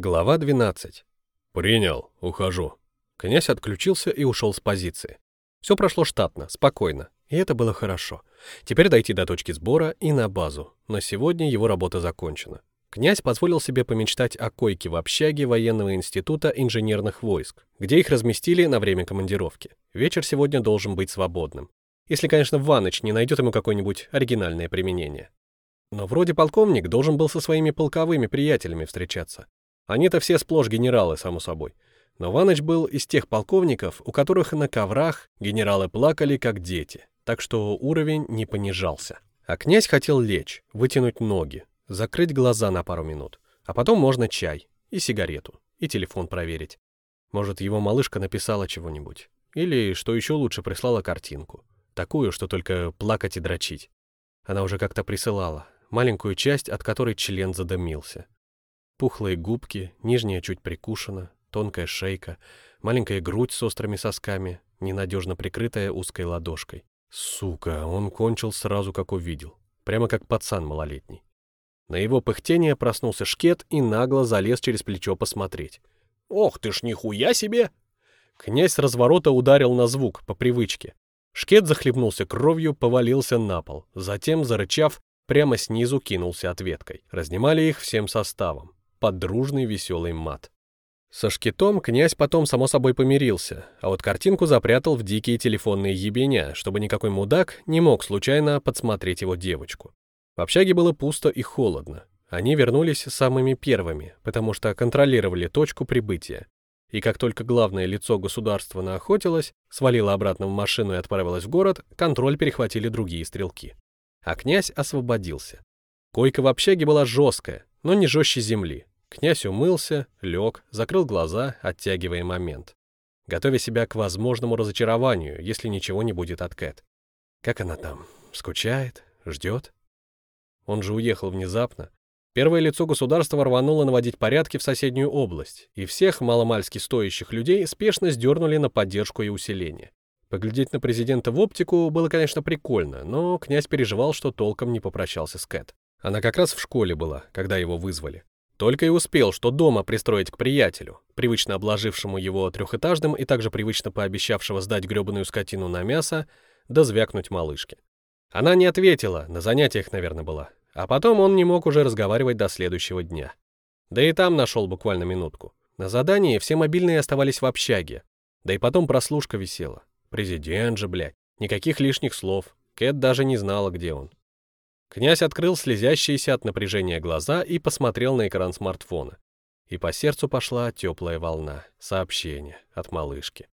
Глава 12. «Принял, ухожу». Князь отключился и ушел с позиции. Все прошло штатно, спокойно, и это было хорошо. Теперь дойти до точки сбора и на базу. На сегодня его работа закончена. Князь позволил себе помечтать о койке в общаге военного института инженерных войск, где их разместили на время командировки. Вечер сегодня должен быть свободным. Если, конечно, Ваныч не найдет ему какое-нибудь оригинальное применение. Но вроде полковник должен был со своими полковыми приятелями встречаться. Они-то все сплошь генералы, само собой. Но Ваныч был из тех полковников, у которых на коврах генералы плакали, как дети, так что уровень не понижался. А князь хотел лечь, вытянуть ноги, закрыть глаза на пару минут. А потом можно чай, и сигарету, и телефон проверить. Может, его малышка написала чего-нибудь. Или, что еще лучше, прислала картинку. Такую, что только плакать и дрочить. Она уже как-то присылала, маленькую часть, от которой член задымился. Пухлые губки, нижняя чуть прикушена, тонкая шейка, маленькая грудь с острыми сосками, ненадежно прикрытая узкой ладошкой. Сука, он кончил сразу, как увидел. Прямо как пацан малолетний. На его пыхтение проснулся шкет и нагло залез через плечо посмотреть. «Ох ты ж нихуя себе!» Князь разворота ударил на звук, по привычке. Шкет захлебнулся кровью, повалился на пол. Затем, зарычав, прямо снизу кинулся ответкой. Разнимали их всем составом под дружный веселый мат. Со шкитом князь потом, само собой, помирился, а вот картинку запрятал в дикие телефонные ебеня, чтобы никакой мудак не мог случайно подсмотреть его девочку. В общаге было пусто и холодно. Они вернулись самыми первыми, потому что контролировали точку прибытия. И как только главное лицо государства наохотилось, свалило обратно в машину и отправилось в город, контроль перехватили другие стрелки. А князь освободился. Койка в общаге была жесткая, но не жестче земли. Князь умылся, лег, закрыл глаза, оттягивая момент, готовя себя к возможному разочарованию, если ничего не будет от Кэт. Как она там? Скучает? Ждет? Он же уехал внезапно. Первое лицо государства рвануло наводить порядки в соседнюю область, и всех маломальски стоящих людей спешно сдернули на поддержку и усиление. Поглядеть на президента в оптику было, конечно, прикольно, но князь переживал, что толком не попрощался с Кэт. Она как раз в школе была, когда его вызвали. Только и успел, что дома пристроить к приятелю, привычно обложившему его трехэтажным и также привычно пообещавшего сдать гребаную скотину на мясо, да звякнуть малышке. Она не ответила, на занятиях, наверное, была. А потом он не мог уже разговаривать до следующего дня. Да и там нашел буквально минутку. На задании все мобильные оставались в общаге. Да и потом прослушка висела. Президент же, блядь. Никаких лишних слов. Кэт даже не знала, где он. Князь открыл слезящиеся от напряжения глаза и посмотрел на экран смартфона. И по сердцу пошла теплая волна, сообщение от малышки.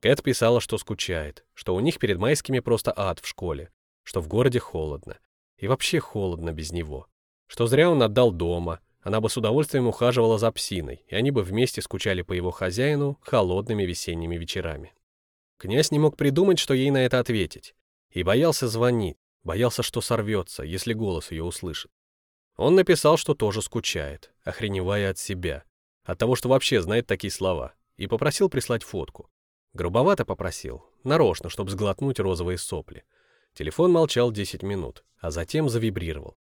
Кэт писала, что скучает, что у них перед майскими просто ад в школе, что в городе холодно. И вообще холодно без него. Что зря он отдал дома, она бы с удовольствием ухаживала за псиной, и они бы вместе скучали по его хозяину холодными весенними вечерами. Князь не мог придумать, что ей на это ответить, и боялся звонить, Боялся, что сорвется, если голос ее услышит. Он написал, что тоже скучает, охреневая от себя, от того, что вообще знает такие слова, и попросил прислать фотку. Грубовато попросил, нарочно, чтобы сглотнуть розовые сопли. Телефон молчал 10 минут, а затем завибрировал.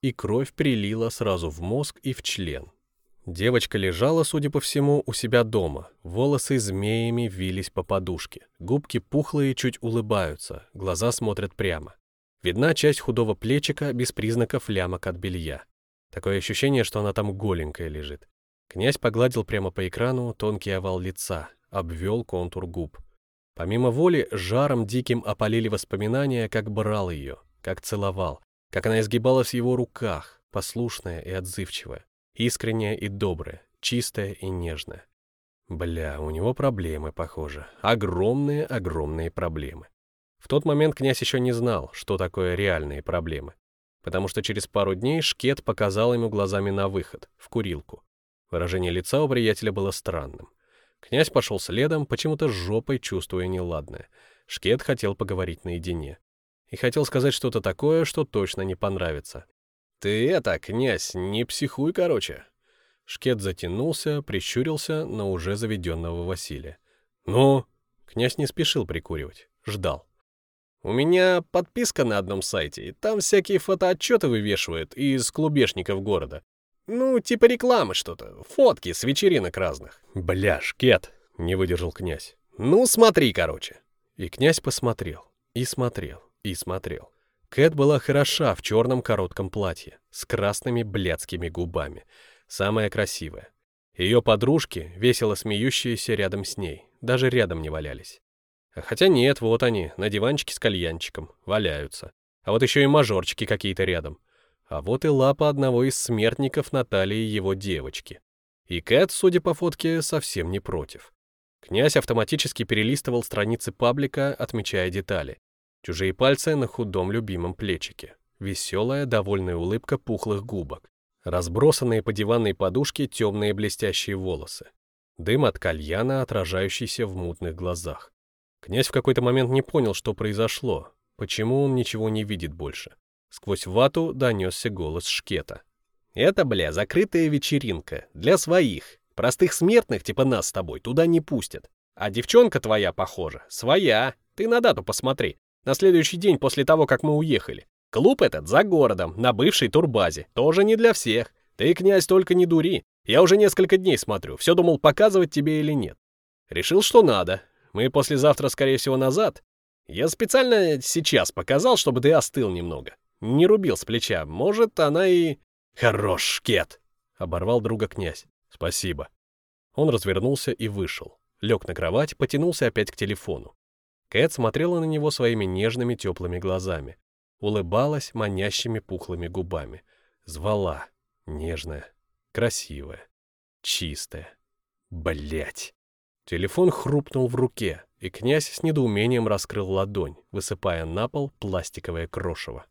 И кровь прилила сразу в мозг и в член. Девочка лежала, судя по всему, у себя дома. Волосы змеями вились по подушке. Губки пухлые чуть улыбаются, глаза смотрят прямо. Видна часть худого плечика без признаков лямок от белья. Такое ощущение, что она там голенькая лежит. Князь погладил прямо по экрану тонкий овал лица, обвел контур губ. Помимо воли, жаром диким опалили воспоминания, как брал ее, как целовал, как она изгибалась в его руках, послушная и отзывчивая, искренняя и добрая, чистая и нежная. Бля, у него проблемы, похоже. Огромные-огромные проблемы. В тот момент князь еще не знал, что такое реальные проблемы, потому что через пару дней Шкет показал ему глазами на выход, в курилку. Выражение лица у приятеля было странным. Князь пошел следом, почему-то с жопой чувствуя неладное. Шкет хотел поговорить наедине. И хотел сказать что-то такое, что точно не понравится. «Ты это, князь, не психуй, короче!» Шкет затянулся, прищурился на уже заведенного Василия. «Ну?» Князь не спешил прикуривать, ждал. У меня подписка на одном сайте, и там всякие фотоотчеты вывешивают из клубешников города. Ну, типа рекламы что-то, фотки с вечеринок разных. Бля, шкет, не выдержал князь. Ну, смотри, короче. И князь посмотрел, и смотрел, и смотрел. Кэт была хороша в черном коротком платье, с красными блядскими губами. Самая красивая. Ее подружки, весело смеющиеся рядом с ней, даже рядом не валялись. Хотя нет, вот они, на диванчике с кальянчиком, валяются. А вот еще и мажорчики какие-то рядом. А вот и лапа одного из смертников Натальи его девочки. И Кэт, судя по фотке, совсем не против. Князь автоматически перелистывал страницы паблика, отмечая детали. Чужие пальцы на худом любимом плечике. Веселая, довольная улыбка пухлых губок. Разбросанные по диванной подушке темные блестящие волосы. Дым от кальяна, отражающийся в мутных глазах. Князь в какой-то момент не понял, что произошло, почему он ничего не видит больше. Сквозь вату донесся голос Шкета. «Это, бля, закрытая вечеринка. Для своих. Простых смертных, типа нас с тобой, туда не пустят. А девчонка твоя, похоже, своя. Ты на дату посмотри. На следующий день после того, как мы уехали. Клуб этот за городом, на бывшей турбазе. Тоже не для всех. Ты, князь, только не дури. Я уже несколько дней смотрю. Все думал, показывать тебе или нет. Решил, что надо. Мы послезавтра, скорее всего, назад. Я специально сейчас показал, чтобы ты остыл немного. Не рубил с плеча. Может, она и... Хорош, шкет! Оборвал друга князь. Спасибо. Он развернулся и вышел. Лег на кровать, потянулся опять к телефону. Кэт смотрела на него своими нежными теплыми глазами. Улыбалась манящими пухлыми губами. Звала. Нежная. Красивая. Чистая. Блять. Телефон хрупнул в руке, и князь с недоумением раскрыл ладонь, высыпая на пол пластиковое крошево.